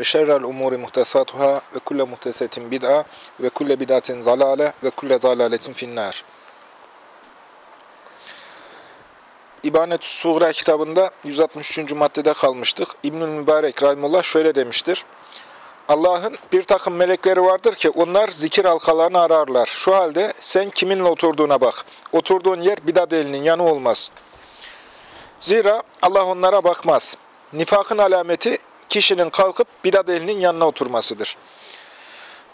ve şerrel umuri muhtesatuhâ ve kulle muhtesetin bid'a ve kulle bid'atin zalâle ve kulle zalâletin finnâr. İbanet-ü Suğra kitabında 163. maddede kalmıştık. İbnül Mübarek Rahimullah şöyle demiştir. Allah'ın bir takım melekleri vardır ki onlar zikir halkalarını ararlar. Şu halde sen kiminle oturduğuna bak. Oturduğun yer bidat elinin yanı olmaz. Zira Allah onlara bakmaz. Nifakın alameti kişinin kalkıp bidat elinin yanına oturmasıdır.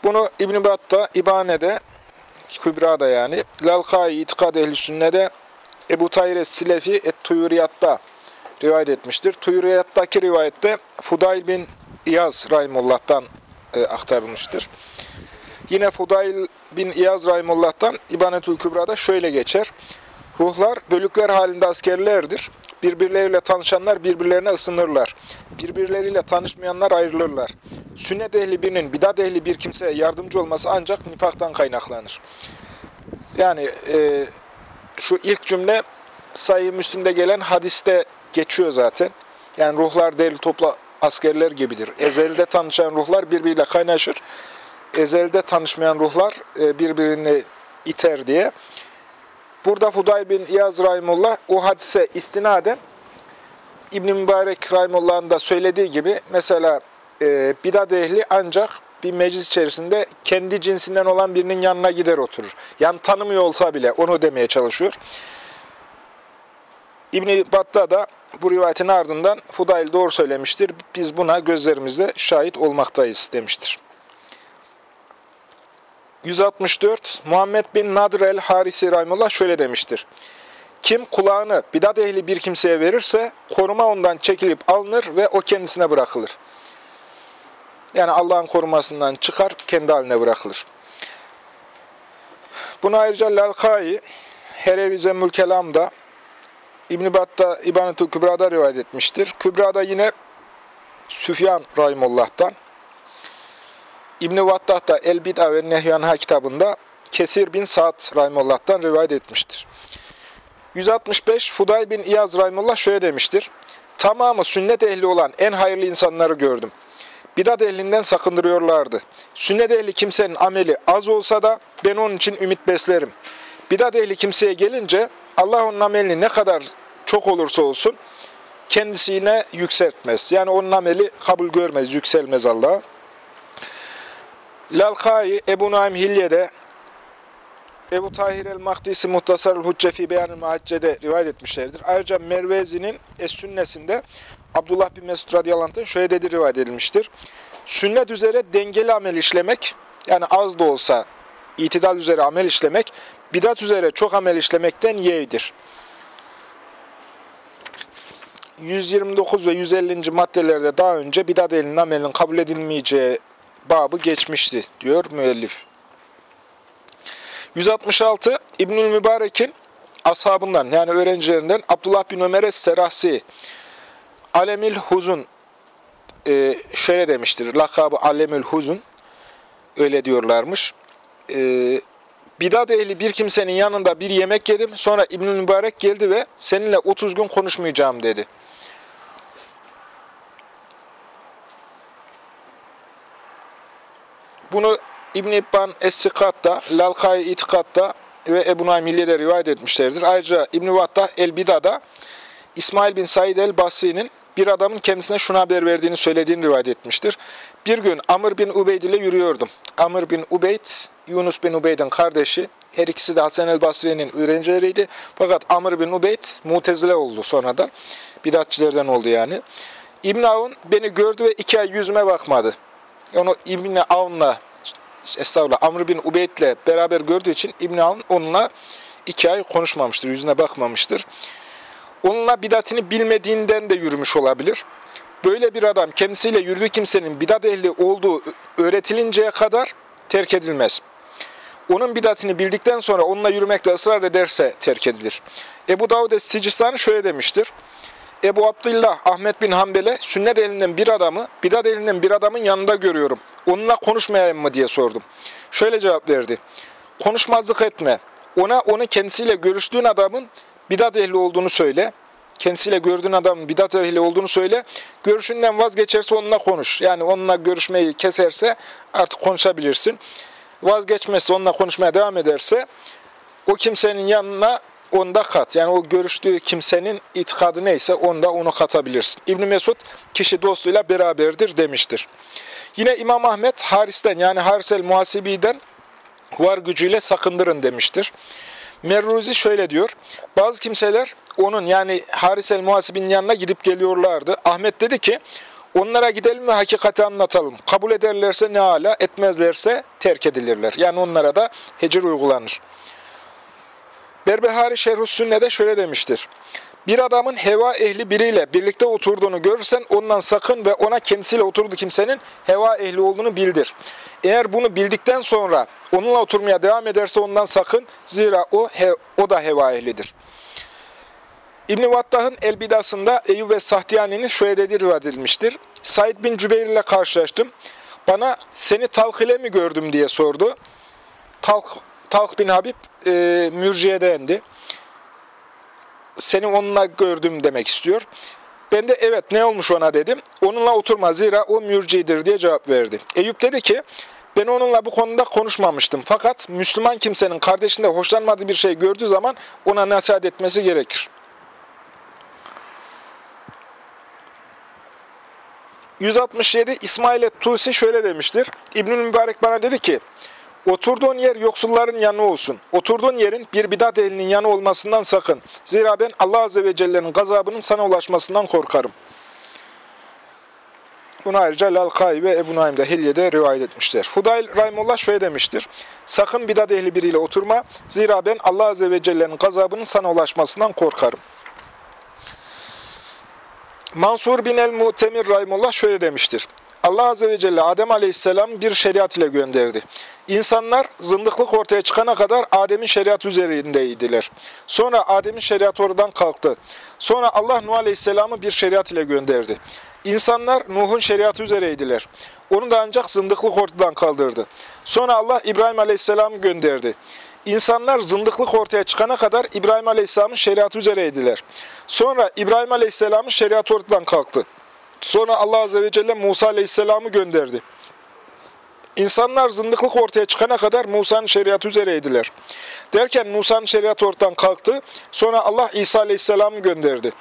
Bunu İbn-i Battah, İbane'de, Kübra'da yani, Lalkai İtikad Ehl-i Sünne'de, Ebu Tayr Silefi Et-Tuyuriyat'ta rivayet etmiştir. Tuyuriyat'taki rivayette Fudayl bin İyaz Rahimullah'tan e, aktarılmıştır. Yine Fudayl bin İyaz Rahimullah'tan İbanetül Kübra'da şöyle geçer. Ruhlar bölükler halinde askerlerdir. Birbirleriyle tanışanlar birbirlerine ısınırlar. Birbirleriyle tanışmayanlar ayrılırlar. Sünnet ehli birinin bidat ehli bir kimseye yardımcı olması ancak nifaktan kaynaklanır. Yani e, şu ilk cümle sayı Müslim'de gelen hadiste geçiyor zaten. Yani ruhlar değerli topla askerler gibidir. Ezelde tanışan ruhlar birbiriyle kaynaşır. Ezelde tanışmayan ruhlar e, birbirini iter diye. Burada Fuday bin İyaz Rahimullah o hadise istinaden İbn-i Mübarek Rahimullah'ın da söylediği gibi mesela e, bidat ehli ancak bir meclis içerisinde kendi cinsinden olan birinin yanına gider oturur. Yani tanımıyor olsa bile onu demeye çalışıyor. İbn-i Battah da bu rivayetin ardından Fudayl doğru söylemiştir. Biz buna gözlerimizle şahit olmaktayız demiştir. 164 Muhammed bin Nadir el-Harisi Rahimullah şöyle demiştir. Kim kulağını bidat ehli bir kimseye verirse koruma ondan çekilip alınır ve o kendisine bırakılır. Yani Allah'ın korumasından çıkar, kendi haline bırakılır. Bunu ayrıca Lalkai, Herevi Zemmül İbn-i Bat'ta İbanet-ül Kübra'da rivayet etmiştir. Kübra'da yine Süfyan Rahimullah'tan, İbn-i Vattah da El-Bid'a ve Nehyanha kitabında Kesir bin Sa'd Rahimullah'tan rivayet etmiştir. 165 Fuday bin İyaz Rahimullah şöyle demiştir. Tamamı sünnet ehli olan en hayırlı insanları gördüm. Bidat ehlinden sakındırıyorlardı. Sünnet ehli kimsenin ameli az olsa da ben onun için ümit beslerim. Bidat ehli kimseye gelince Allah onun amelini ne kadar çok olursa olsun kendisine yükseltmez. Yani onun ameli kabul görmez, yükselmez Allah'a. Lalkai, Ebu Naim Hilye'de, Ebu Tahir el-Mahdisi Muhtasar-ül Huccefi Beyan-ı Mahacce'de rivayet etmişlerdir. Ayrıca Mervezi'nin Es-Sünnesinde Abdullah bin Mesud radıyallahu şöyle dedi rivayet edilmiştir. Sünnet üzere dengeli amel işlemek, yani az da olsa itidal üzere amel işlemek, bidat üzere çok amel işlemekten yeğdir. 129 ve 150. maddelerde daha önce bidat elinin amelinin kabul edilmeyeceği babı geçmişti diyor müellif. 166 İbnül Mübarek'in ashabından yani öğrencilerinden Abdullah bin Ömer Es-Serahsi Alemil Huzun e, şöyle demiştir. Lakabı Alemil Huzun öyle diyorlarmış. E, bidat ehli bir kimsenin yanında bir yemek yedim. Sonra İbnül Mübarek geldi ve seninle 30 gün konuşmayacağım dedi. Bunu İbn-i İbban Es-Sikat'ta, Lalkai İtikat'ta ve Ebu Naim Milliye'de rivayet etmişlerdir. Ayrıca İbn-i El-Bida'da İsmail bin Said el-Basri'nin bir adamın kendisine şuna haber verdiğini söylediğini rivayet etmiştir. Bir gün Amr bin Ubeyd ile yürüyordum. Amr bin Ubeyd, Yunus bin Ubeyd'in kardeşi. Her ikisi de Hasan el-Basri'nin öğrencileriydi. Fakat Amr bin Ubeyd mutezile oldu sonradan. Bidatçilerden oldu yani. İbn Avun beni gördü ve iki ay yüzüme bakmadı. Onu İbn Avun'la estağfurullah Amr bin Ubeyd'le beraber gördüğü için İbn Avun onunla iki ay konuşmamıştır, yüzüne bakmamıştır. Onunla bidatini bilmediğinden de yürümüş olabilir. böyle bir adam kendisiyle yürüdüğü kimsenin bidat ehli olduğu öğretilinceye kadar terk edilmez. Onun bidatini bildikten sonra onunla yürümekte ısrar ederse terk edilir. Ebu Davud Es-Sicistani şöyle demiştir. Ebu Abdullah Ahmet bin Hanbel'e sünnet elinden bir adamı, bidat elinden bir adamın yanında görüyorum. Onunla konuşmayayım mı diye sordum. Şöyle cevap verdi. Konuşmazlık etme. Ona onu kendisiyle görüştüğün adamın bidat ehli olduğunu söyle. Kendisiyle gördüğün adamın bidat ehli olduğunu söyle. Görüşünden vazgeçerse onunla konuş. Yani onunla görüşmeyi keserse artık konuşabilirsin. Vazgeçmezse onunla konuşmaya devam ederse o kimsenin yanına onda kat. Yani o görüştüğü kimsenin itikadı neyse onda onu katabilirsin. İbn Mesud kişi dostuyla beraberdir demiştir. Yine İmam Ahmet Haris'ten yani Haris el-Muhasibi'den var gücüyle sakındırın demiştir. Merruzi şöyle diyor. Bazı kimseler onun yani Haris el-Muhasib'in yanına gidip geliyorlardı. Ahmet dedi ki onlara gidelim ve hakikati anlatalım. Kabul ederlerse ne ala, etmezlerse terk edilirler. Yani onlara da hecir uygulanır. Berbehari Şerhus Sünne'de şöyle demiştir. Bir adamın heva ehli biriyle birlikte oturduğunu görürsen ondan sakın ve ona kendisiyle oturduğu kimsenin heva ehli olduğunu bildir. Eğer bunu bildikten sonra onunla oturmaya devam ederse ondan sakın. Zira o, o da heva ehlidir. İbn-i Vattah'ın El-Bidasında Eyyub ve Sahtiyani'nin şöyle dediği rivayet edilmiştir. Said bin Cübeyr ile karşılaştım. Bana seni Talk ile mi gördüm diye sordu. Talk, Talk bin Habib e, mürciyedendi. Seni onunla gördüm demek istiyor. Ben de evet ne olmuş ona dedim. Onunla oturma zira o mürcidir diye cevap verdi. Eyüp dedi ki ben onunla bu konuda konuşmamıştım. Fakat Müslüman kimsenin kardeşinde hoşlanmadığı bir şey gördüğü zaman ona nasihat etmesi gerekir. 167 İsmail et-Tusi şöyle demiştir. İbnül Mübarek bana dedi ki, Oturduğun yer yoksulların yanı olsun. Oturduğun yerin bir bidat elinin yanı olmasından sakın. Zira ben Allah Azze ve Celle'nin gazabının sana ulaşmasından korkarım. Bunu ayrıca Lalkai ve Ebu Naim'de Hilye'de rivayet etmişler. Fudayl Rahimullah şöyle demiştir. Sakın bidat ehli biriyle oturma. Zira ben Allah Azze ve Celle'nin gazabının sana ulaşmasından korkarım. Mansur bin el-Mu'temir Rahimullah şöyle demiştir. Allah Azze ve Celle Adem Aleyhisselam bir şeriat ile gönderdi. İnsanlar zındıklık ortaya çıkana kadar Adem'in şeriatı üzerindeydiler. Sonra Adem'in şeriatı oradan kalktı. Sonra Allah Nuh Aleyhisselam'ı bir şeriat ile gönderdi. İnsanlar Nuh'un şeriatı üzereydiler. Onu da ancak zındıklık ortadan kaldırdı. Sonra Allah İbrahim Aleyhisselam'ı gönderdi. İnsanlar zındıklık ortaya çıkana kadar İbrahim Aleyhisselam'ın şeriatı üzereydiler. Sonra İbrahim Aleyhisselam'ın şeriatı ortadan kalktı. Sonra Allah Azze ve Celle Musa Aleyhisselam'ı gönderdi. İnsanlar zındıklık ortaya çıkana kadar Musa'nın şeriatı üzereydiler. Derken Musa'nın şeriatı ortadan kalktı. Sonra Allah İsa Aleyhisselam'ı gönderdi.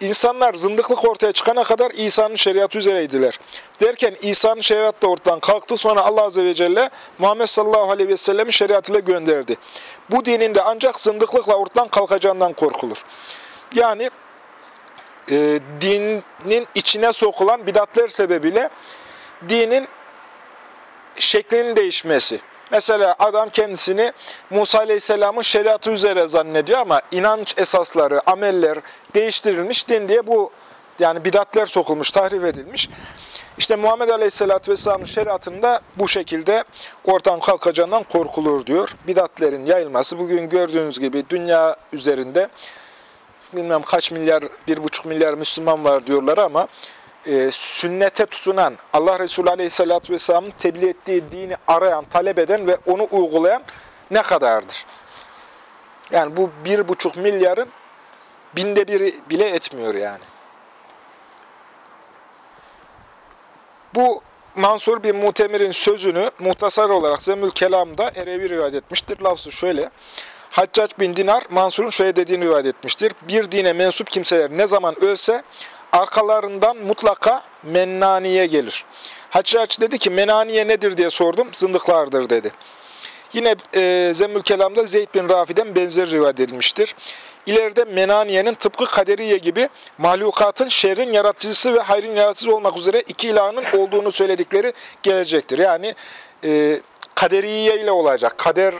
İnsanlar zındıklık ortaya çıkana kadar İsa'nın şeriatı üzereydiler. Derken İsa'nın şeriatı da ortadan kalktı. Sonra Allah Azze ve Celle Muhammed sallallahu aleyhi ve sellem'i şeriatıyla gönderdi. Bu dininde ancak zındıklıkla ortadan kalkacağından korkulur. Yani e, dinin içine sokulan bidatler sebebiyle dinin şeklinin değişmesi. Mesela adam kendisini Musa Aleyhisselam'ın şeriatı üzere zannediyor ama inanç esasları, ameller değiştirilmiş din diye bu yani bidatler sokulmuş, tahrif edilmiş. İşte Muhammed Aleyhisselatü Vesselam'ın şeriatında bu şekilde ortadan kalkacağından korkulur diyor. Bidatlerin yayılması bugün gördüğünüz gibi dünya üzerinde bilmem kaç milyar, bir buçuk milyar Müslüman var diyorlar ama e, sünnete tutunan, Allah Resulü Aleyhisselatü Vesselam'ın tebliğ ettiği dini arayan, talep eden ve onu uygulayan ne kadardır? Yani bu bir buçuk milyarın binde biri bile etmiyor yani. Bu Mansur bin Mutemir'in sözünü muhtasar olarak Zemül Kelam'da Erevi rivayet etmiştir. Lafzı şöyle. Haccac bin Dinar Mansur'un şöyle dediğini rivayet etmiştir. Bir dine mensup kimseler ne zaman ölse arkalarından mutlaka mennaniye gelir. Haccac dedi ki menaniye nedir diye sordum. Zındıklardır dedi. Yine e, Zemmül Kelam'da Zeyd bin Rafi'den benzer rivayet edilmiştir. İleride menaniyenin tıpkı kaderiye gibi mahlukatın şerrin yaratıcısı ve hayrın yaratıcısı olmak üzere iki ilahının olduğunu söyledikleri gelecektir. Yani e, kaderiye ile olacak. Kader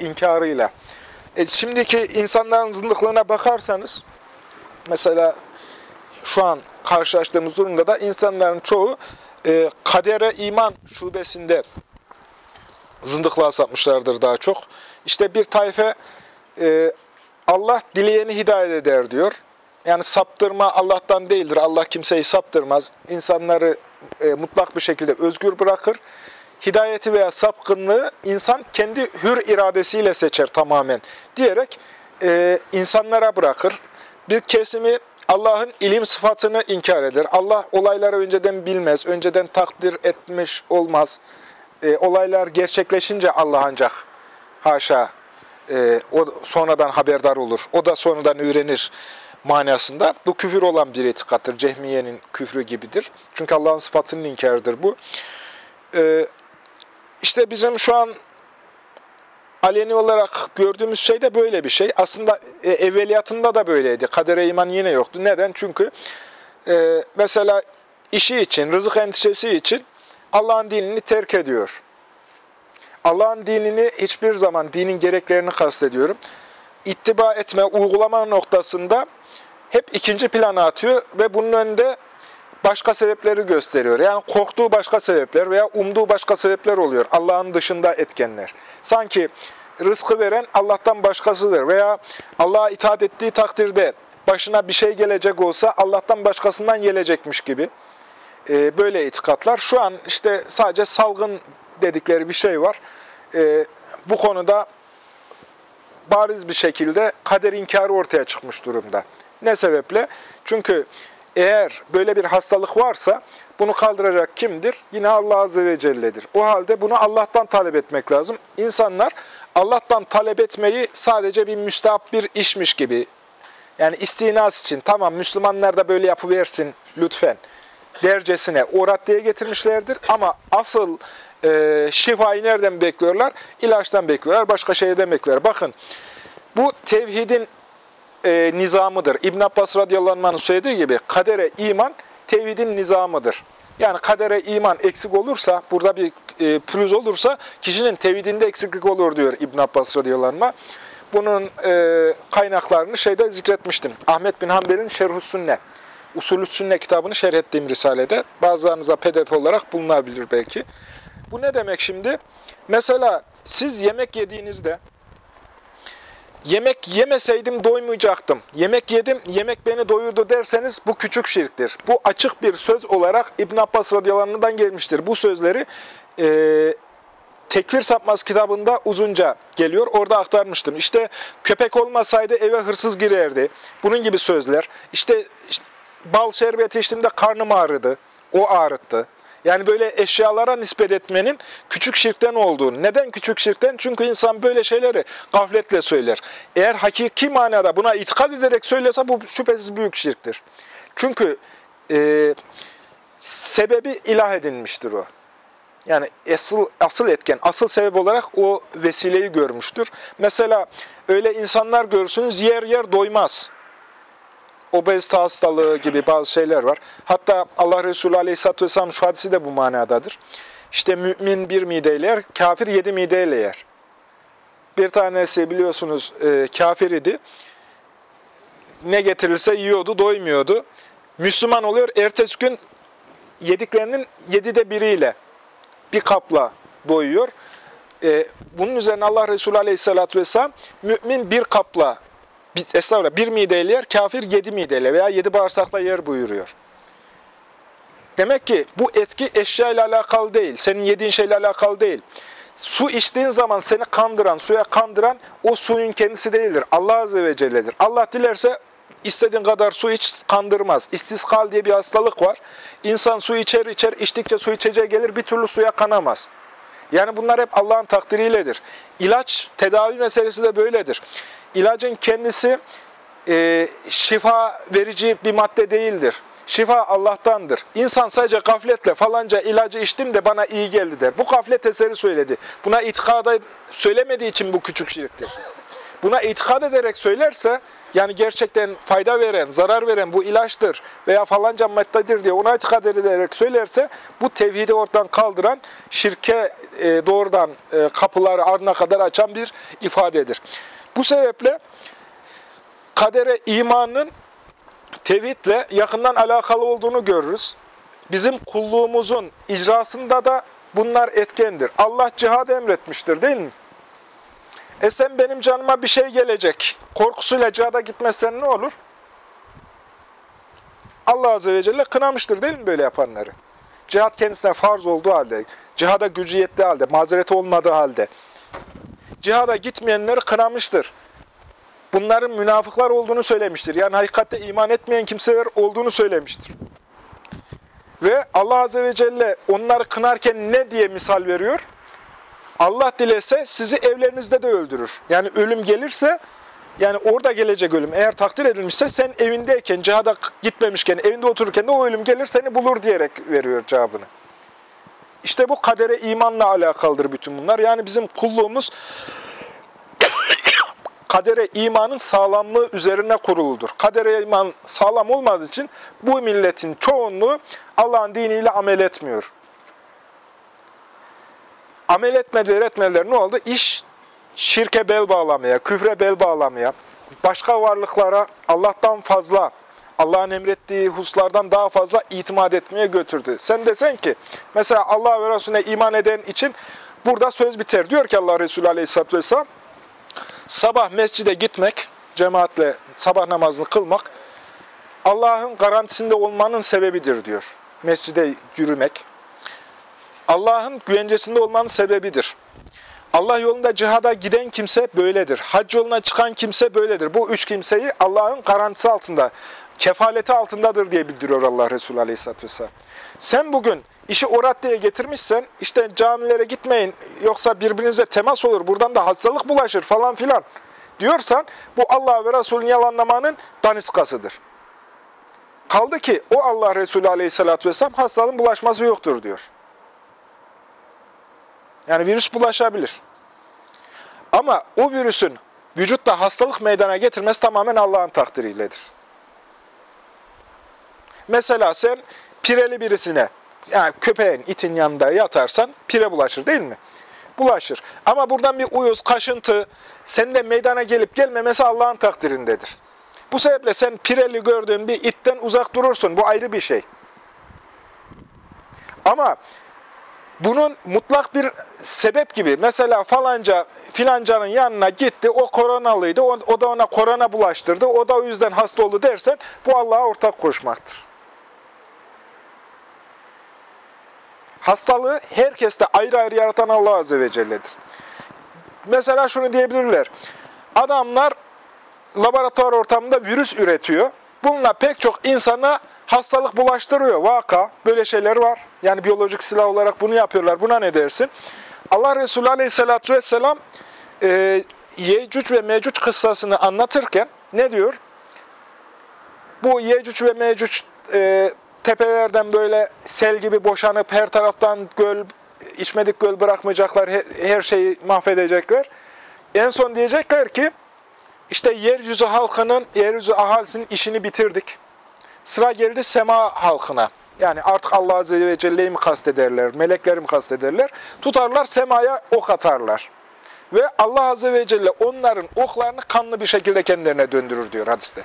inkarıyla. E, şimdiki insanların zındıklığına bakarsanız, mesela şu an karşılaştığımız durumda da insanların çoğu e, kadere iman şubesinde zındıklığa sapmışlardır daha çok. İşte bir tayfe e, Allah dileyeni hidayet eder diyor. Yani saptırma Allah'tan değildir. Allah kimseyi saptırmaz. İnsanları e, mutlak bir şekilde özgür bırakır. Hidayeti veya sapkınlığı insan kendi hür iradesiyle seçer tamamen diyerek e, insanlara bırakır. Bir kesimi Allah'ın ilim sıfatını inkar eder. Allah olayları önceden bilmez, önceden takdir etmiş olmaz. E, olaylar gerçekleşince Allah ancak haşa e, o sonradan haberdar olur. O da sonradan öğrenir manasında. Bu küfür olan bir itikattır. Cehmiye'nin küfrü gibidir. Çünkü Allah'ın sıfatının inkarıdır bu. E, işte bizim şu an aleni olarak gördüğümüz şey de böyle bir şey. Aslında e, evveliyatında da böyleydi. Kadere iman yine yoktu. Neden? Çünkü e, mesela işi için, rızık endişesi için Allah'ın dinini terk ediyor. Allah'ın dinini hiçbir zaman, dinin gereklerini kastediyorum, ittiba etme, uygulama noktasında hep ikinci plana atıyor ve bunun önünde başka sebepleri gösteriyor. Yani korktuğu başka sebepler veya umduğu başka sebepler oluyor. Allah'ın dışında etkenler. Sanki rızkı veren Allah'tan başkasıdır veya Allah'a itaat ettiği takdirde başına bir şey gelecek olsa Allah'tan başkasından gelecekmiş gibi. Ee, böyle itikatlar. Şu an işte sadece salgın dedikleri bir şey var. Ee, bu konuda bariz bir şekilde kader inkarı ortaya çıkmış durumda. Ne sebeple? Çünkü eğer böyle bir hastalık varsa bunu kaldıracak kimdir? Yine Allah Azze ve Celle'dir. O halde bunu Allah'tan talep etmek lazım. İnsanlar Allah'tan talep etmeyi sadece bir müstahap bir işmiş gibi, yani istinas için, tamam Müslümanlar da böyle yapıversin lütfen dercesine o raddeye getirmişlerdir. Ama asıl e, şifayı nereden bekliyorlar? İlaçtan bekliyorlar, başka şeyden bekliyorlar. Bakın, bu tevhidin e, nizamıdır. İbn Abbas radıyallahu anh'ın söylediği gibi kadere iman tevhidin nizamıdır. Yani kadere iman eksik olursa, burada bir e, pürüz olursa kişinin tevhidinde eksiklik olur diyor İbn Abbas radıyallahu anh. Bunun e, kaynaklarını şeyde zikretmiştim. Ahmet bin Hanbel'in Şerh-ü Sünne, Usulü Sünne kitabını şerh ettiğim Risale'de. Bazılarınıza pdf olarak bulunabilir belki. Bu ne demek şimdi? Mesela siz yemek yediğinizde yemek yemeseydim doymayacaktım. Yemek yedim, yemek beni doyurdu derseniz bu küçük şirktir. Bu açık bir söz olarak İbn Abbas radıyallahu gelmiştir. Bu sözleri e, Tekfir Sapmaz kitabında uzunca geliyor. Orada aktarmıştım. İşte köpek olmasaydı eve hırsız girerdi. Bunun gibi sözler. İşte, işte bal şerbeti içtiğimde karnım ağrıdı. O ağrıttı. Yani böyle eşyalara nispet etmenin küçük şirkten olduğunu. Neden küçük şirkten? Çünkü insan böyle şeyleri gafletle söyler. Eğer hakiki manada buna itikad ederek söylese bu şüphesiz büyük şirktir. Çünkü e, sebebi ilah edinmiştir o. Yani asıl, asıl etken, asıl sebep olarak o vesileyi görmüştür. Mesela öyle insanlar görürsünüz yer yer doymaz obezite hastalığı gibi bazı şeyler var. Hatta Allah Resulü Aleyhisselatü Vesselam şu hadisi de bu manadadır. İşte mümin bir mideyle yer, kafir yedi mideyle yer. Bir tanesi biliyorsunuz e, kafir idi. Ne getirirse yiyordu, doymuyordu. Müslüman oluyor, ertesi gün yediklerinin yedide biriyle bir kapla doyuyor. E, bunun üzerine Allah Resulü Aleyhisselatü Vesselam mümin bir kapla estağfurullah bir mideyle yer, kafir yedi mideyle veya yedi bağırsakla yer buyuruyor. Demek ki bu etki eşya ile alakalı değil, senin yediğin şeyle alakalı değil. Su içtiğin zaman seni kandıran, suya kandıran o suyun kendisi değildir. Allah Azze ve Celle'dir. Allah dilerse istediğin kadar su iç kandırmaz. İstiskal diye bir hastalık var. İnsan su içer içer, içtikçe su içeceğe gelir, bir türlü suya kanamaz. Yani bunlar hep Allah'ın takdiriyledir. İlaç, tedavi meselesi de böyledir. İlacın kendisi e, şifa verici bir madde değildir. Şifa Allah'tandır. İnsan sadece gafletle falanca ilacı içtim de bana iyi geldi der. Bu gaflet eseri söyledi. Buna itikada söylemediği için bu küçük şirktir. Buna itikad ederek söylerse, yani gerçekten fayda veren, zarar veren bu ilaçtır veya falanca maddedir diye ona itikad ederek söylerse, bu tevhidi ortadan kaldıran, şirke e, doğrudan e, kapıları ardına kadar açan bir ifadedir. Bu sebeple kadere imanın tevhidle yakından alakalı olduğunu görürüz. Bizim kulluğumuzun icrasında da bunlar etkendir. Allah cihad emretmiştir değil mi? E sen benim canıma bir şey gelecek. Korkusuyla cihada gitmezsen ne olur? Allah Azze ve Celle kınamıştır değil mi böyle yapanları? Cihat kendisine farz olduğu halde, cihada gücü yettiği halde, mazereti olmadığı halde, cihada gitmeyenleri kınamıştır. Bunların münafıklar olduğunu söylemiştir. Yani hakikatte iman etmeyen kimseler olduğunu söylemiştir. Ve Allah Azze ve Celle onları kınarken ne diye misal veriyor? Allah dilese sizi evlerinizde de öldürür. Yani ölüm gelirse, yani orada gelecek ölüm. Eğer takdir edilmişse sen evindeyken, cihada gitmemişken, evinde otururken de o ölüm gelir seni bulur diyerek veriyor cevabını. İşte bu kadere imanla alakalıdır bütün bunlar. Yani bizim kulluğumuz kadere imanın sağlamlığı üzerine kuruludur. Kadere iman sağlam olmadığı için bu milletin çoğunluğu Allah'ın diniyle amel etmiyor. Amel etmediler etmediler ne oldu? İş şirke bel bağlamaya, küfre bel bağlamaya, başka varlıklara Allah'tan fazla, Allah'ın emrettiği huslardan daha fazla itimat etmeye götürdü. Sen desen ki, mesela Allah ve Resulüne iman eden için burada söz biter. Diyor ki Allah Resulü Aleyhisselatü Vesselam, sabah mescide gitmek, cemaatle sabah namazını kılmak, Allah'ın garantisinde olmanın sebebidir diyor. Mescide yürümek. Allah'ın güvencesinde olmanın sebebidir. Allah yolunda cihada giden kimse böyledir. Hac yoluna çıkan kimse böyledir. Bu üç kimseyi Allah'ın garantisi altında, kefaleti altındadır diye bildiriyor Allah Resulü Aleyhisselatü Vesselam. Sen bugün işi o raddeye getirmişsen, işte camilere gitmeyin yoksa birbirinize temas olur, buradan da hastalık bulaşır falan filan diyorsan, bu Allah ve Resulün yalanlamanın daniskasıdır. Kaldı ki o Allah Resulü Aleyhisselatü Vesselam hastalığın bulaşması yoktur diyor. Yani virüs bulaşabilir. Ama o virüsün vücutta hastalık meydana getirmesi tamamen Allah'ın takdiriyledir. Mesela sen pireli birisine, yani köpeğin, itin yanında yatarsan pire bulaşır değil mi? Bulaşır. Ama buradan bir uyuz, kaşıntı sende meydana gelip gelmemesi Allah'ın takdirindedir. Bu sebeple sen pireli gördüğün bir itten uzak durursun. Bu ayrı bir şey. Ama bunun mutlak bir sebep gibi. Mesela falanca filancanın yanına gitti, o koronalıydı, o, o da ona korona bulaştırdı, o da o yüzden hasta oldu dersen bu Allah'a ortak koşmaktır. Hastalığı herkeste ayrı ayrı yaratan Allah Azze ve Celle'dir. Mesela şunu diyebilirler. Adamlar laboratuvar ortamında virüs üretiyor. Bununla pek çok insana hastalık bulaştırıyor. Vaka, böyle şeyler var. Yani biyolojik silah olarak bunu yapıyorlar. Buna ne dersin? Allah Resulü Aleyhisselatü Vesselam e, Yecüc ve Mecüc kıssasını anlatırken ne diyor? Bu Yecüc ve Mecüc e, tepelerden böyle sel gibi boşanıp her taraftan göl, içmedik göl bırakmayacaklar, her, her şeyi mahvedecekler. En son diyecekler ki, işte yeryüzü halkının, yeryüzü ahalisinin işini bitirdik. Sıra geldi sema halkına. Yani artık Allah Azze ve Celle'yi mi kastederler, melekleri mi kastederler? Tutarlar semaya ok atarlar. Ve Allah Azze ve Celle onların oklarını kanlı bir şekilde kendilerine döndürür diyor hadiste.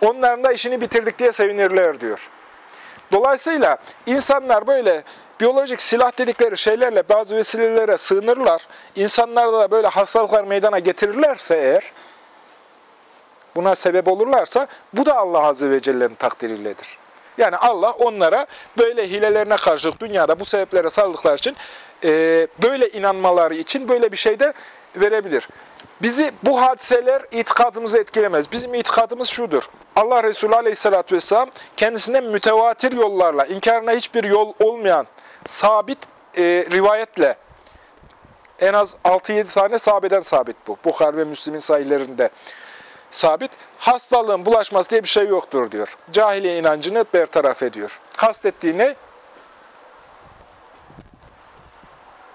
Onların da işini bitirdik diye sevinirler diyor. Dolayısıyla insanlar böyle biyolojik silah dedikleri şeylerle bazı vesilelere sığınırlar. İnsanlarda da böyle hastalıklar meydana getirirlerse eğer, buna sebep olurlarsa bu da Allah Azze ve Celle'nin takdiriyledir. Yani Allah onlara böyle hilelerine karşılık dünyada bu sebeplere sarıldıkları için böyle inanmaları için böyle bir şey de verebilir. Bizi bu hadiseler itikadımızı etkilemez. Bizim itikadımız şudur. Allah Resulü Aleyhisselatü Vesselam kendisinden mütevatir yollarla, inkarına hiçbir yol olmayan sabit e, rivayetle en az 6-7 tane sahabeden sabit bu. Bukhar ve Müslim'in sahillerinde sabit. Hastalığın bulaşması diye bir şey yoktur diyor. Cahiliye inancını bertaraf ediyor. Kastettiği ne?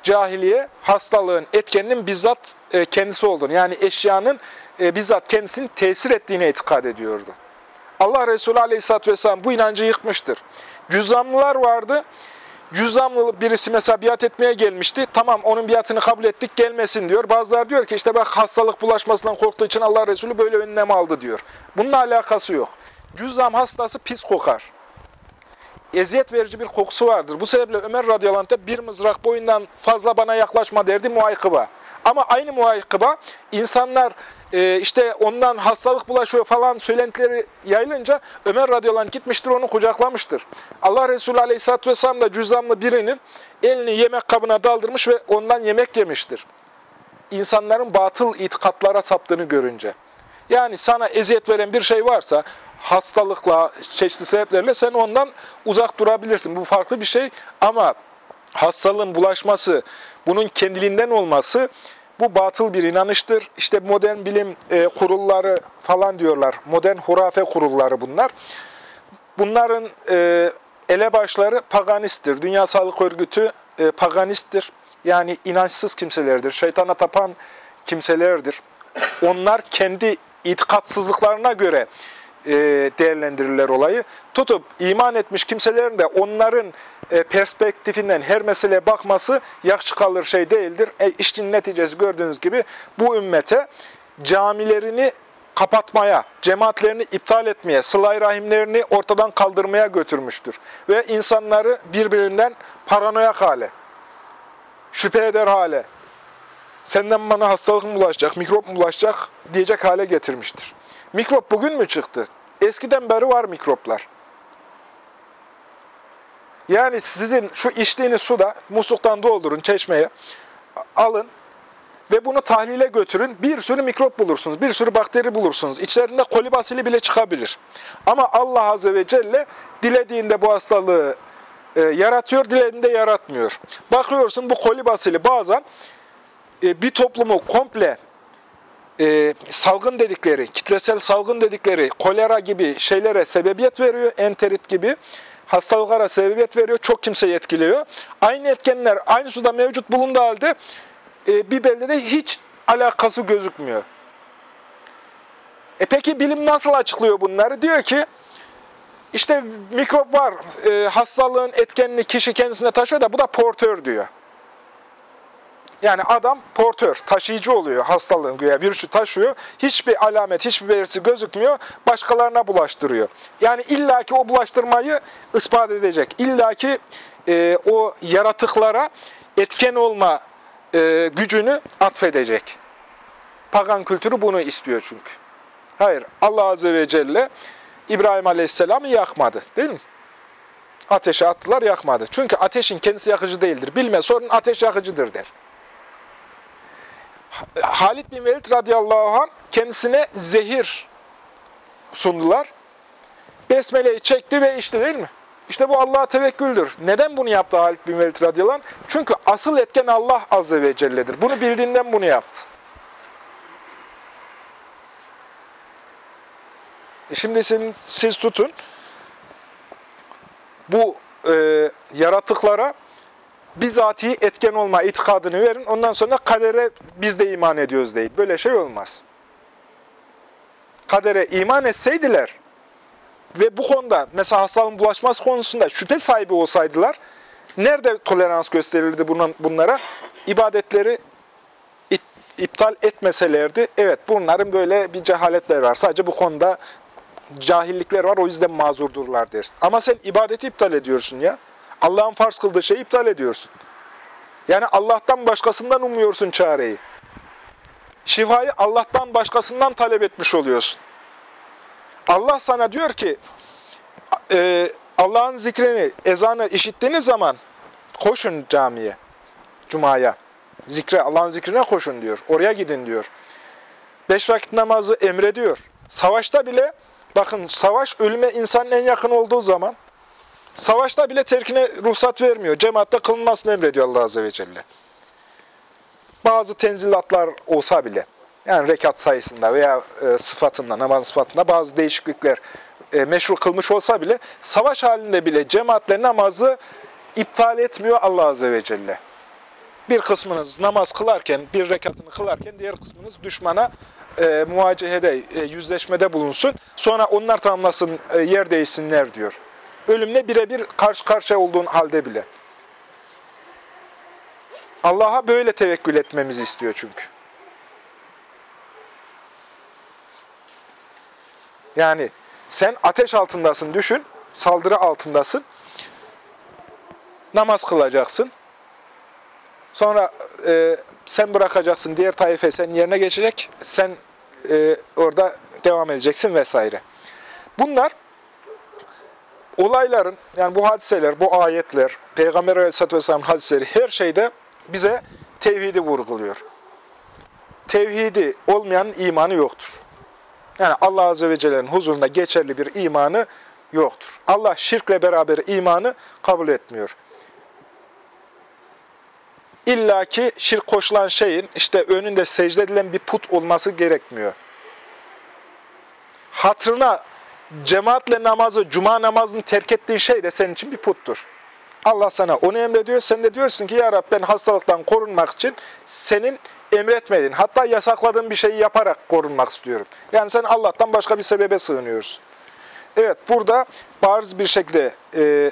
Cahiliye hastalığın etkeninin bizzat e, kendisi olduğunu yani eşyanın e, bizzat kendisini tesir ettiğine itikad ediyordu. Allah Resulü Aleyhisselatü Vesselam bu inancı yıkmıştır. Cüzzamlılar vardı. cüzdanlı birisi mesela biat etmeye gelmişti. Tamam onun biatını kabul ettik gelmesin diyor. Bazılar diyor ki işte bak hastalık bulaşmasından korktuğu için Allah Resulü böyle önlem aldı diyor. Bununla alakası yok. Cüzzam hastası pis kokar. Eziyet verici bir kokusu vardır. Bu sebeple Ömer radıyallahu anh bir mızrak boyundan fazla bana yaklaşma derdi muaykıba. Ama aynı muaykıba insanlar e, işte ondan hastalık bulaşıyor falan söylentileri yayılınca Ömer radıyallahu anh gitmiştir onu kucaklamıştır. Allah Resulü aleyhisselatü vesselam da cüzdanlı birinin elini yemek kabına daldırmış ve ondan yemek yemiştir. İnsanların batıl itikatlara saptığını görünce. Yani sana eziyet veren bir şey varsa hastalıkla, çeşitli sebeplerle sen ondan uzak durabilirsin. Bu farklı bir şey ama hastalığın bulaşması, bunun kendiliğinden olması bu batıl bir inanıştır. İşte modern bilim e, kurulları falan diyorlar. Modern hurafe kurulları bunlar. Bunların e, elebaşları paganisttir. Dünya Sağlık Örgütü e, paganisttir. Yani inançsız kimselerdir. Şeytana tapan kimselerdir. Onlar kendi itikatsızlıklarına göre değerlendirirler olayı. Tutup iman etmiş kimselerin de onların e, perspektifinden her meseleye bakması yakşı kalır şey değildir. E, işin neticesi gördüğünüz gibi bu ümmete camilerini kapatmaya, cemaatlerini iptal etmeye, sılay rahimlerini ortadan kaldırmaya götürmüştür. Ve insanları birbirinden paranoyak hale, şüphe eder hale, senden bana hastalık mı bulaşacak, mikrop mu bulaşacak diyecek hale getirmiştir. Mikrop bugün mü çıktı? Eskiden beri var mikroplar. Yani sizin şu içtiğiniz suda musluktan doldurun çeşmeye, alın ve bunu tahlile götürün. Bir sürü mikrop bulursunuz, bir sürü bakteri bulursunuz. İçlerinde kolibasili bile çıkabilir. Ama Allah Azze ve Celle dilediğinde bu hastalığı e, yaratıyor, dilediğinde yaratmıyor. Bakıyorsun bu kolibasili bazen e, bir toplumu komple e, salgın dedikleri, kitlesel salgın dedikleri kolera gibi şeylere sebebiyet veriyor, enterit gibi hastalıklara sebebiyet veriyor, çok kimseyi etkiliyor. Aynı etkenler aynı suda mevcut bulunduğu halde e, bir beldede hiç alakası gözükmüyor. E peki bilim nasıl açıklıyor bunları? Diyor ki, işte mikrop var, e, hastalığın etkenini kişi kendisine taşıyor da bu da portör diyor. Yani adam portör, taşıyıcı oluyor hastalığın güya virüsü taşıyor. Hiçbir alamet, hiçbir belirtisi gözükmüyor. Başkalarına bulaştırıyor. Yani illaki o bulaştırmayı ispat edecek. İllaki e, o yaratıklara etken olma e, gücünü atfedecek. Pagan kültürü bunu istiyor çünkü. Hayır, Allah Azze ve Celle İbrahim Aleyhisselam'ı yakmadı değil mi? Ateşe attılar, yakmadı. Çünkü ateşin kendisi yakıcı değildir. Bilme sorun ateş yakıcıdır der. Halid bin Velid radıyallahu anh kendisine zehir sundular. Besmele'yi çekti ve içti değil mi? İşte bu Allah'a tevekküldür. Neden bunu yaptı Halid bin Velid radıyallahu anh? Çünkü asıl etken Allah azze ve celle'dir. Bunu bildiğinden bunu yaptı. E şimdi siz, siz tutun. Bu e, yaratıklara bizatihi etken olma itikadını verin. Ondan sonra kadere biz de iman ediyoruz deyin. Böyle şey olmaz. Kadere iman etseydiler ve bu konuda mesela hastalığın bulaşması konusunda şüphe sahibi olsaydılar nerede tolerans gösterilirdi bunlara? İbadetleri iptal etmeselerdi. Evet bunların böyle bir cehaletler var. Sadece bu konuda cahillikler var o yüzden mazurdurlar dersin. Ama sen ibadeti iptal ediyorsun ya. Allah'ın farz kıldığı şeyi iptal ediyorsun. Yani Allah'tan başkasından umuyorsun çareyi. Şifayı Allah'tan başkasından talep etmiş oluyorsun. Allah sana diyor ki, e, Allah'ın zikrini, ezanı işittiğiniz zaman koşun camiye, cumaya. Zikre, Allah'ın zikrine koşun diyor. Oraya gidin diyor. Beş vakit namazı emrediyor. Savaşta bile, bakın savaş ölüme insanın en yakın olduğu zaman, Savaşta bile terkine ruhsat vermiyor. Cemaatte kılınmasını emrediyor Allah Azze ve Celle. Bazı tenzilatlar olsa bile, yani rekat sayısında veya e, sıfatında, namaz sıfatında bazı değişiklikler e, meşru kılmış olsa bile, savaş halinde bile cemaatle namazı iptal etmiyor Allah Azze ve Celle. Bir kısmınız namaz kılarken, bir rekatını kılarken, diğer kısmınız düşmana e, muhacehede, e, yüzleşmede bulunsun. Sonra onlar tamamlasın, e, yer değişsinler diyor ölümle birebir karşı karşıya olduğun halde bile. Allah'a böyle tevekkül etmemizi istiyor çünkü. Yani sen ateş altındasın düşün, saldırı altındasın. Namaz kılacaksın. Sonra e, sen bırakacaksın, diğer taife senin yerine geçecek. Sen e, orada devam edeceksin vesaire. Bunlar olayların, yani bu hadiseler, bu ayetler, Peygamber Aleyhisselatü Vesselam'ın hadisleri her şeyde bize tevhidi vurguluyor. Tevhidi olmayan imanı yoktur. Yani Allah Azze ve Celle'nin huzurunda geçerli bir imanı yoktur. Allah şirkle beraber imanı kabul etmiyor. İlla ki şirk koşulan şeyin işte önünde secde edilen bir put olması gerekmiyor. Hatrına cemaatle namazı, cuma namazını terk ettiğin şey de senin için bir puttur. Allah sana onu emrediyor. Sen de diyorsun ki ya Rabbi ben hastalıktan korunmak için senin emretmedin. Hatta yasakladığın bir şeyi yaparak korunmak istiyorum. Yani sen Allah'tan başka bir sebebe sığınıyorsun. Evet burada bariz bir şekilde e,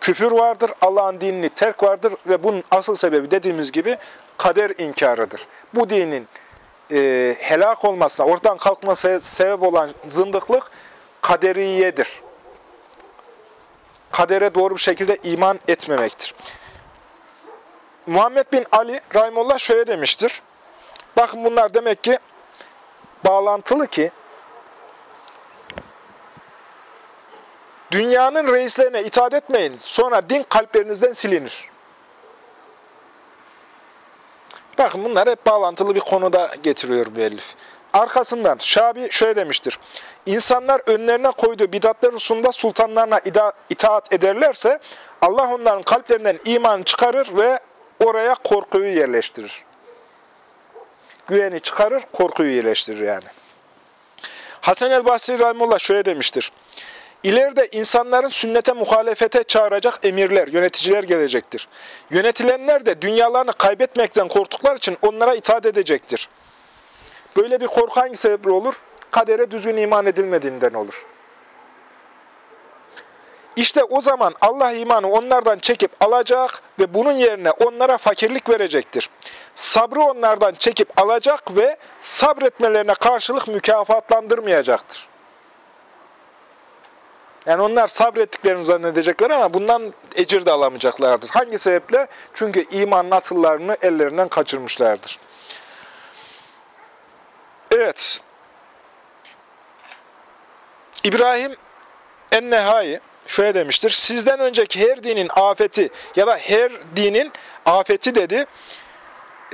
küfür vardır, Allah'ın dinini terk vardır ve bunun asıl sebebi dediğimiz gibi kader inkarıdır. Bu dinin e, helak olmasına, ortadan kalkmasına sebep olan zındıklık kaderiyedir. Kadere doğru bir şekilde iman etmemektir. Muhammed bin Ali Rahimullah şöyle demiştir. Bakın bunlar demek ki bağlantılı ki dünyanın reislerine itaat etmeyin. Sonra din kalplerinizden silinir. Bakın bunlar hep bağlantılı bir konuda getiriyor müellif. Arkasından Şabi şöyle demiştir. İnsanlar önlerine koyduğu bidatler hususunda sultanlarına itaat ederlerse Allah onların kalplerinden iman çıkarır ve oraya korkuyu yerleştirir. Güveni çıkarır, korkuyu yerleştirir yani. Hasan el-Basri Rahimullah şöyle demiştir. İleride insanların sünnete muhalefete çağıracak emirler, yöneticiler gelecektir. Yönetilenler de dünyalarını kaybetmekten korktukları için onlara itaat edecektir. Böyle bir korku hangi sebeple olur? Kadere düzgün iman edilmediğinden olur. İşte o zaman Allah imanı onlardan çekip alacak ve bunun yerine onlara fakirlik verecektir. Sabrı onlardan çekip alacak ve sabretmelerine karşılık mükafatlandırmayacaktır. Yani onlar sabrettiklerini zannedecekler ama bundan ecir de alamayacaklardır. Hangi sebeple? Çünkü iman asıllarını ellerinden kaçırmışlardır. Evet. İbrahim Ennehai şöyle demiştir. Sizden önceki her dinin afeti ya da her dinin afeti dedi,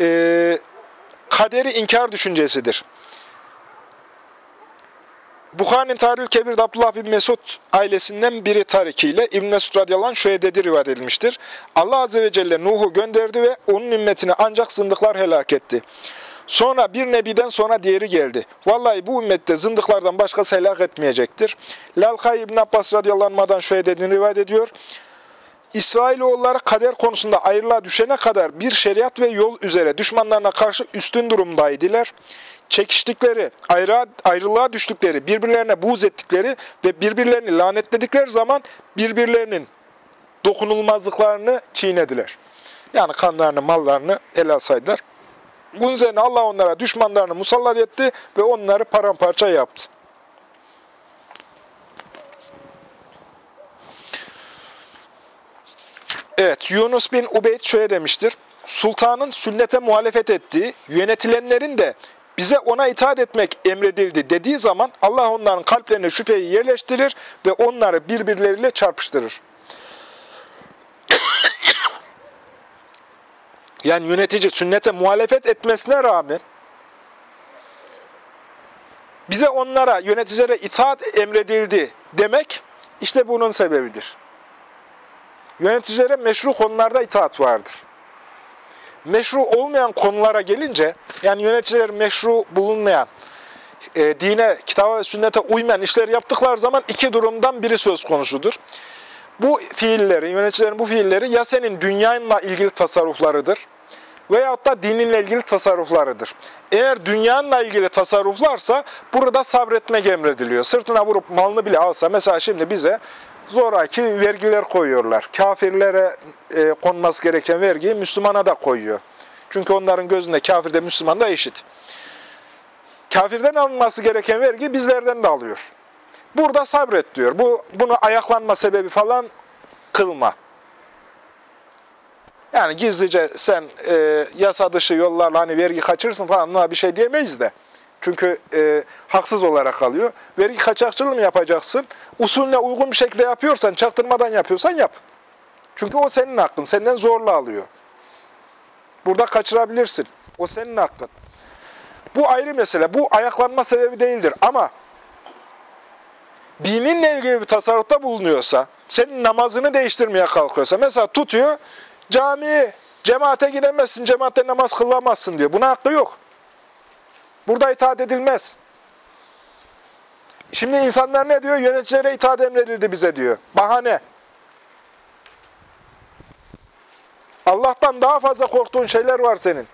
e, kaderi inkar düşüncesidir. Bukhari'nin Tarih-ül Kebir'de Abdullah bin Mesud ailesinden biri tarikiyle İbn Mesud radıyallahu anh şöyle dedi rivayet edilmiştir. Allah azze ve celle Nuh'u gönderdi ve onun ümmetini ancak zındıklar helak etti. Sonra bir nebiden sonra diğeri geldi. Vallahi bu ümmette zındıklardan başkası helak etmeyecektir. Lalkay İbn Abbas radıyallahu şöyle dediğini rivayet ediyor. İsrailoğulları kader konusunda ayrılığa düşene kadar bir şeriat ve yol üzere düşmanlarına karşı üstün durumdaydılar. Çekiştikleri, ayrı, ayrılığa düştükleri, birbirlerine buğz ettikleri ve birbirlerini lanetledikleri zaman birbirlerinin dokunulmazlıklarını çiğnediler. Yani kanlarını, mallarını helal saydılar. Bunun üzerine Allah onlara düşmanlarını musallat etti ve onları paramparça yaptı. Evet, Yunus bin Ubeyd şöyle demiştir. Sultanın sünnete muhalefet ettiği, yönetilenlerin de bize ona itaat etmek emredildi dediği zaman Allah onların kalplerine şüpheyi yerleştirir ve onları birbirleriyle çarpıştırır. Yani yönetici sünnete muhalefet etmesine rağmen bize onlara, yöneticilere itaat emredildi demek işte bunun sebebidir. Yöneticilere meşru konularda itaat vardır. Meşru olmayan konulara gelince, yani yöneticiler meşru bulunmayan, e, dine, kitaba ve sünnete uymayan işler yaptıkları zaman iki durumdan biri söz konusudur. Bu fiilleri, yöneticilerin bu fiilleri ya senin dünyanla ilgili tasarruflarıdır veyahut da dininle ilgili tasarruflarıdır. Eğer dünyanla ilgili tasarruflarsa burada sabretmek emrediliyor. Sırtına vurup malını bile alsa, mesela şimdi bize zoraki vergiler koyuyorlar. Kafirlere e, konması gereken vergiyi Müslümana da koyuyor. Çünkü onların gözünde kafir de Müslüman da eşit. Kafirden alınması gereken vergi bizlerden de alıyor. Burada sabret diyor. Bu Bunu ayaklanma sebebi falan kılma. Yani gizlice sen e, yasa dışı yollarla hani vergi kaçırırsın falan bir şey diyemeyiz de. Çünkü e, haksız olarak alıyor. Vergi kaçakçılığı mı yapacaksın? Usulüne uygun bir şekilde yapıyorsan, çaktırmadan yapıyorsan yap. Çünkü o senin hakkın. Senden zorla alıyor. Burada kaçırabilirsin. O senin hakkın. Bu ayrı mesele. Bu ayaklanma sebebi değildir. Ama dininle ilgili bir tasarrufta bulunuyorsa, senin namazını değiştirmeye kalkıyorsa, mesela tutuyor, camiye, cemaate gidemezsin, cemaatte namaz kılamazsın diyor. Buna hakkı yok. Burada itaat edilmez. Şimdi insanlar ne diyor? Yöneticilere itaat emredildi bize diyor. Bahane. Allah'tan daha fazla korktuğun şeyler var senin.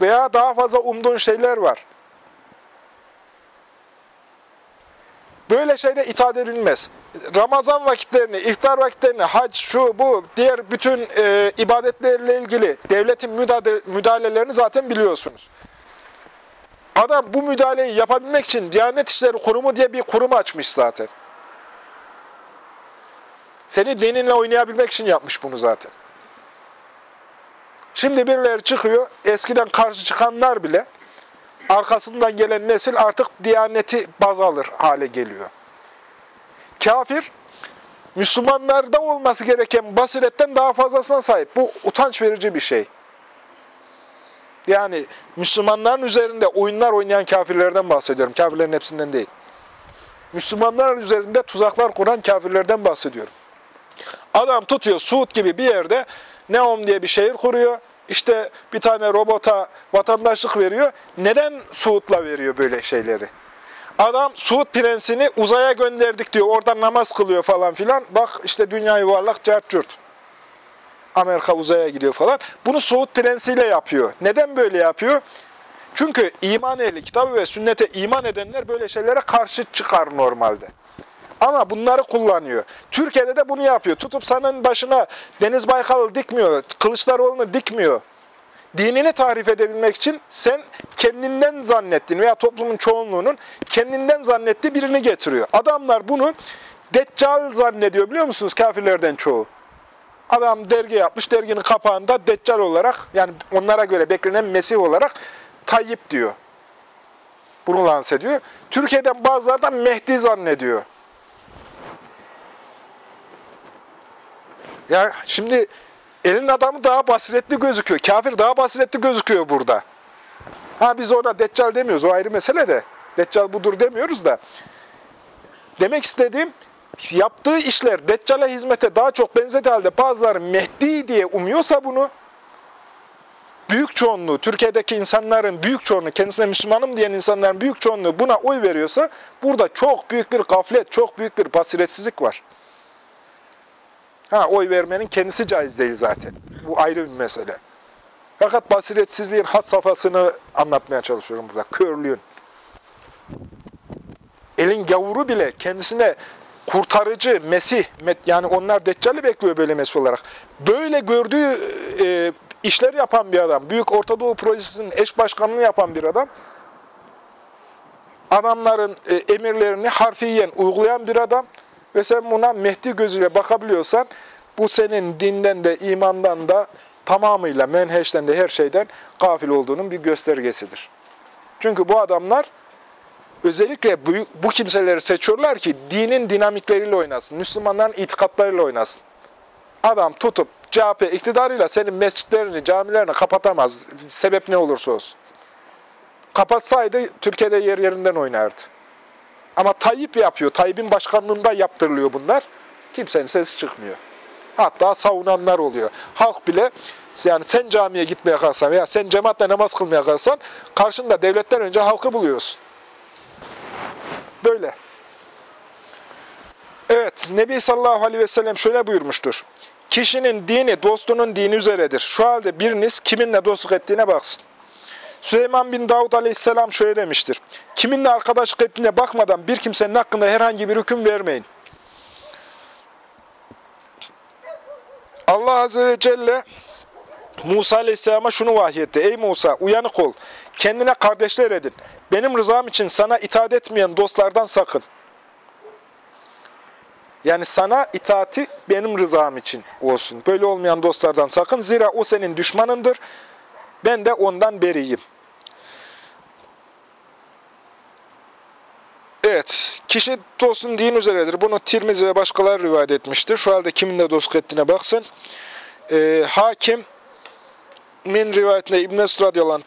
Veya daha fazla umduğun şeyler var. Böyle şeyde itaat edilmez. Ramazan vakitlerini, iftar vakitlerini, hac, şu, bu, diğer bütün e, ibadetlerle ilgili devletin müdahalelerini zaten biliyorsunuz. Adam bu müdahaleyi yapabilmek için Diyanet İşleri Kurumu diye bir kurum açmış zaten. Seni dininle oynayabilmek için yapmış bunu zaten. Şimdi birileri çıkıyor, eskiden karşı çıkanlar bile arkasından gelen nesil artık Diyaneti baz alır hale geliyor. Kafir, Müslümanlarda olması gereken basiretten daha fazlasına sahip. Bu utanç verici bir şey. Yani Müslümanların üzerinde oyunlar oynayan kafirlerden bahsediyorum. Kafirlerin hepsinden değil. Müslümanların üzerinde tuzaklar kuran kafirlerden bahsediyorum. Adam tutuyor Suud gibi bir yerde Neom diye bir şehir kuruyor. İşte bir tane robota vatandaşlık veriyor. Neden Suud'la veriyor böyle şeyleri? Adam Suud prensini uzaya gönderdik diyor. Orada namaz kılıyor falan filan. Bak işte dünya yuvarlak cart Amerika uzaya gidiyor falan. Bunu Suud prensiyle yapıyor. Neden böyle yapıyor? Çünkü iman ehli, kitabı ve sünnete iman edenler böyle şeylere karşı çıkar normalde. Ama bunları kullanıyor. Türkiye'de de bunu yapıyor. Tutup senin başına Deniz Baykal'ı dikmiyor, Kılıçdaroğlu'nu dikmiyor. Dinini tarif edebilmek için sen kendinden zannettiğin veya toplumun çoğunluğunun kendinden zannettiği birini getiriyor. Adamlar bunu Deccal zannediyor biliyor musunuz kafirlerden çoğu. Adam dergi yapmış, derginin kapağında Deccal olarak, yani onlara göre beklenen Mesih olarak Tayyip diyor. Bunu lanse ediyor. Türkiye'den bazıları da Mehdi zannediyor. Yani şimdi elin adamı daha basiretli gözüküyor. Kafir daha basiretli gözüküyor burada. Ha biz ona Deccal demiyoruz. O ayrı mesele de. Deccal budur demiyoruz da. Demek istediğim yaptığı işler Deccal'e hizmete daha çok benzediği halde bazıları Mehdi diye umuyorsa bunu büyük çoğunluğu, Türkiye'deki insanların büyük çoğunluğu, kendisine Müslümanım diyen insanların büyük çoğunluğu buna oy veriyorsa burada çok büyük bir gaflet, çok büyük bir basiretsizlik var. Ha oy vermenin kendisi caiz değil zaten. Bu ayrı bir mesele. Fakat basiretsizliğin hat safhasını anlatmaya çalışıyorum burada. Körlüğün. Elin gavuru bile kendisine kurtarıcı, Mesih, yani onlar Deccal'i bekliyor böyle Mesih olarak. Böyle gördüğü e, işler yapan bir adam, Büyük Orta Doğu Projesi'nin eş başkanlığını yapan bir adam, adamların e, emirlerini harfiyen uygulayan bir adam ve sen buna Mehdi gözüyle bakabiliyorsan, bu senin dinden de, imandan da tamamıyla, menheşten de her şeyden gafil olduğunun bir göstergesidir. Çünkü bu adamlar özellikle bu, bu kimseleri seçiyorlar ki dinin dinamikleriyle oynasın, Müslümanların itikatlarıyla oynasın. Adam tutup CHP iktidarıyla senin mescitlerini, camilerini kapatamaz. Sebep ne olursa olsun. Kapatsaydı Türkiye'de yer yerinden oynardı. Ama Tayyip yapıyor. Tayyip'in başkanlığında yaptırılıyor bunlar. Kimsenin sesi çıkmıyor. Hatta savunanlar oluyor. Halk bile yani sen camiye gitmeye kalksan veya sen cemaatle namaz kılmaya kalksan karşında devletten önce halkı buluyorsun. Böyle. Evet, Nebi sallallahu aleyhi ve sellem şöyle buyurmuştur. Kişinin dini dostunun dini üzeredir. Şu halde biriniz kiminle dostluk ettiğine baksın. Süleyman bin Davud aleyhisselam şöyle demiştir. Kiminle arkadaşlık ettiğine bakmadan bir kimsenin hakkında herhangi bir hüküm vermeyin. Allah Azze ve Celle Musa Aleyhisselam'a şunu vahyetti. Ey Musa uyanık ol, kendine kardeşler edin. Benim rızam için sana itaat etmeyen dostlardan sakın. Yani sana itaati benim rızam için olsun. Böyle olmayan dostlardan sakın. Zira o senin düşmanındır. Ben de ondan beriyim. Evet, kişi dostun din üzeredir. Bunu Tirmizi ve başkaları rivayet etmiştir. Şu halde kiminle dostluk ettiğine baksın. Ee, hakim min rivayetinde İbn Mesud radıyallahu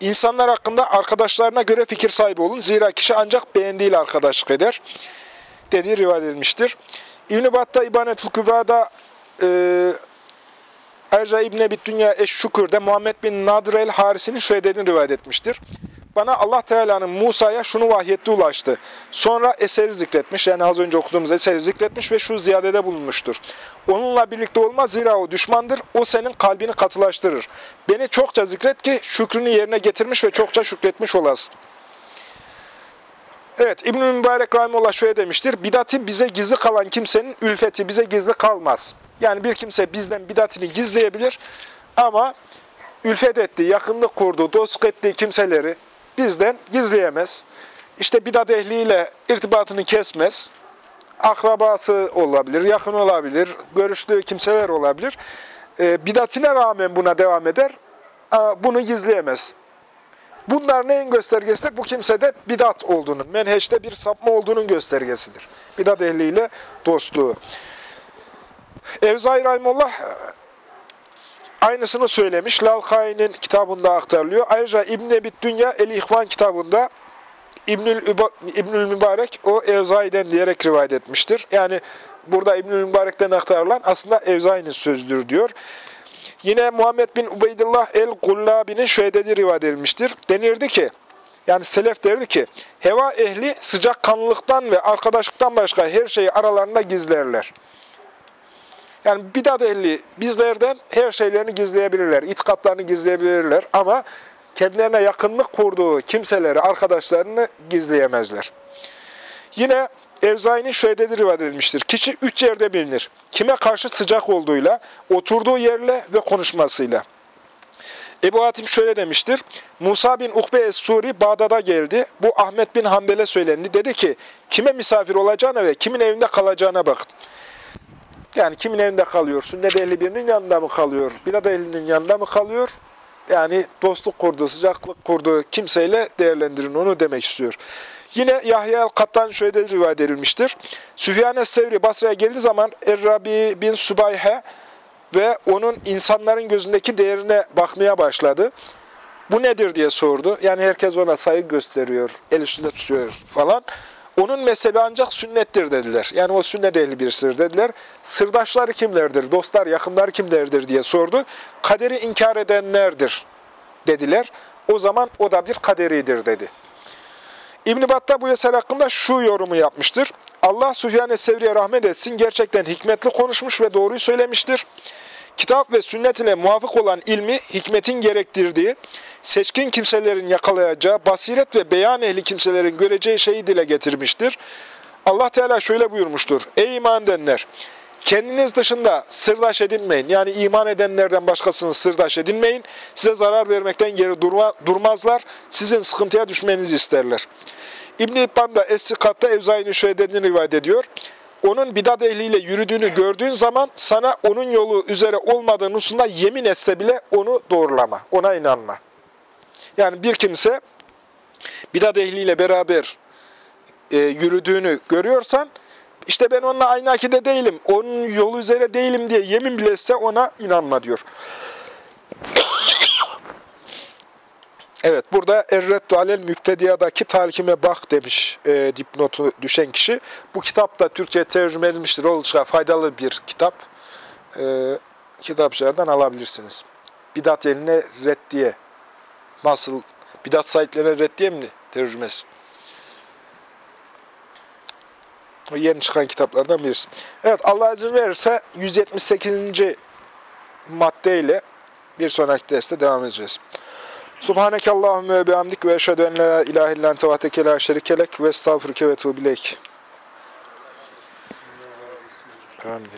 insanlar hakkında arkadaşlarına göre fikir sahibi olun. Zira kişi ancak beğendiğiyle arkadaşlık eder. Dediği rivayet edilmiştir. İbn-i Battah İbanetül Kübra'da e, ayrıca İbn-i Dünya Eş-Şükür'de Muhammed bin Nadir el-Harisi'nin şöyle dediğini rivayet etmiştir. Bana Allah Teala'nın Musa'ya şunu vahyetti ulaştı. Sonra eseri zikretmiş. Yani az önce okuduğumuz eseri zikretmiş ve şu ziyadede bulunmuştur. Onunla birlikte olma zira o düşmandır. O senin kalbini katılaştırır. Beni çokça zikret ki şükrünü yerine getirmiş ve çokça şükretmiş olasın. Evet İbn-i Mübarek Rahimullah şöyle demiştir. Bidati bize gizli kalan kimsenin ülfeti bize gizli kalmaz. Yani bir kimse bizden bidatini gizleyebilir ama ülfet ettiği, yakınlık kurduğu, dostluk ettiği kimseleri bizden gizleyemez. İşte bidat ehliyle irtibatını kesmez. Akrabası olabilir, yakın olabilir, görüştüğü kimseler olabilir. E, bidatine rağmen buna devam eder, bunu gizleyemez. Bunlar neyin göstergesidir? Bu kimsede bidat olduğunun, menheçte bir sapma olduğunun göstergesidir. Bidat ehliyle dostluğu. Evzai Rahimullah aynısını söylemiş. Lalkai'nin kitabında aktarılıyor. Ayrıca İbn-i Ebit Dünya El-İhvan kitabında İbnül, İbnül Mübarek o Evzai'den diyerek rivayet etmiştir. Yani burada İbnül Mübarek'ten aktarılan aslında Evzai'nin sözüdür diyor. Yine Muhammed bin Ubeydullah el-Gullabi'nin şöyle dediği rivayet edilmiştir. Denirdi ki, yani selef derdi ki, heva ehli sıcak kanlılıktan ve arkadaşlıktan başka her şeyi aralarında gizlerler. Yani bidat ehli bizlerden her şeylerini gizleyebilirler, itikatlarını gizleyebilirler ama kendilerine yakınlık kurduğu kimseleri, arkadaşlarını gizleyemezler. Yine Evzai'nin şöyle dediği rivayet edilmiştir. Kişi üç yerde bilinir. Kime karşı sıcak olduğuyla, oturduğu yerle ve konuşmasıyla. Ebu Hatim şöyle demiştir. Musa bin Ukbe Es-Suri Bağdat'a geldi. Bu Ahmet bin Hanbel'e söylendi. Dedi ki, kime misafir olacağına ve kimin evinde kalacağına bakın. Yani kimin evinde kalıyorsun? Ne de ehli birinin yanında mı kalıyor? De ehlinin yanında mı kalıyor? Yani dostluk kurduğu, sıcaklık kurduğu kimseyle değerlendirin onu demek istiyor. Yine Yahya el-Kattan şöyle rivayet edilmiştir. Süfyan es-Sevri Basra'ya geldiği zaman Errabi bin Subayhe ve onun insanların gözündeki değerine bakmaya başladı. Bu nedir diye sordu. Yani herkes ona saygı gösteriyor, el üstünde tutuyor falan. Onun mezhebi ancak sünnettir dediler. Yani o sünnet ehli birisidir dediler. Sırdaşları kimlerdir, dostlar, yakınlar kimlerdir diye sordu. Kaderi inkar edenlerdir dediler. O zaman o da bir kaderidir dedi. İbn-i Battah bu eser hakkında şu yorumu yapmıştır. Allah Süfyan-ı Sevri'ye rahmet etsin. Gerçekten hikmetli konuşmuş ve doğruyu söylemiştir. Kitap ve sünnet ile muvafık olan ilmi, hikmetin gerektirdiği, seçkin kimselerin yakalayacağı, basiret ve beyan ehli kimselerin göreceği şeyi dile getirmiştir. Allah Teala şöyle buyurmuştur. Ey iman edenler! Kendiniz dışında sırdaş edinmeyin. Yani iman edenlerden başkasını sırdaş edinmeyin. Size zarar vermekten geri durma, durmazlar. Sizin sıkıntıya düşmenizi isterler. İbn-i İbban da Es-Sikat'ta Evzai'nin şöyle dediğini rivayet ediyor. Onun bidat ehliyle yürüdüğünü gördüğün zaman sana onun yolu üzere olmadığı hususunda yemin etse bile onu doğrulama, ona inanma. Yani bir kimse bidat ehliyle beraber e, yürüdüğünü görüyorsan, işte ben onunla aynı akide değilim, onun yolu üzere değilim diye yemin bile etse ona inanma diyor. Evet, burada Erreddu alel müptediyadaki talkime bak demiş e, dipnotu düşen kişi. Bu kitap da Türkçe tercüme edilmiştir. Oldukça faydalı bir kitap. E, kitapçılardan alabilirsiniz. Bidat eline reddiye. Nasıl? Bidat sahiplerine reddiye mi tercümesi? O yeni çıkan kitaplardan birisi. Evet, Allah izin verirse 178. maddeyle bir sonraki derste devam edeceğiz. Subhaneke Allahümme ve bihamdik ve eşhedü en la ilahe illan tevateke la şerikelek ve estağfurke ve tuğbileyk. Amin.